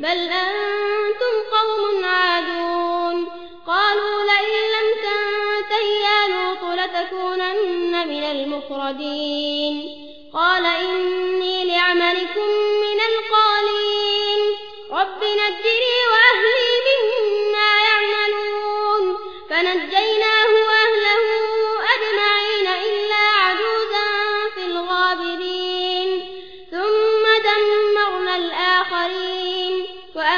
بل أنتم قوم عادون. قالوا لئن لم تنته يا لوط لتكونن من المخرجين قال إني لعملكم من القالين. رب نجري وأهلي مما يعملون. فنجيناه وأهله أجمعين إلا عجوزا في الغابرين. ثم دمرنا الآخرين.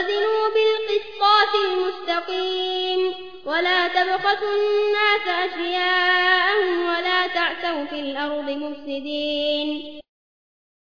وزنوا بالقسطات المستقيم ولا تبخسوا الناس أشياءهم ولا تعثوا في الأرض مفسدين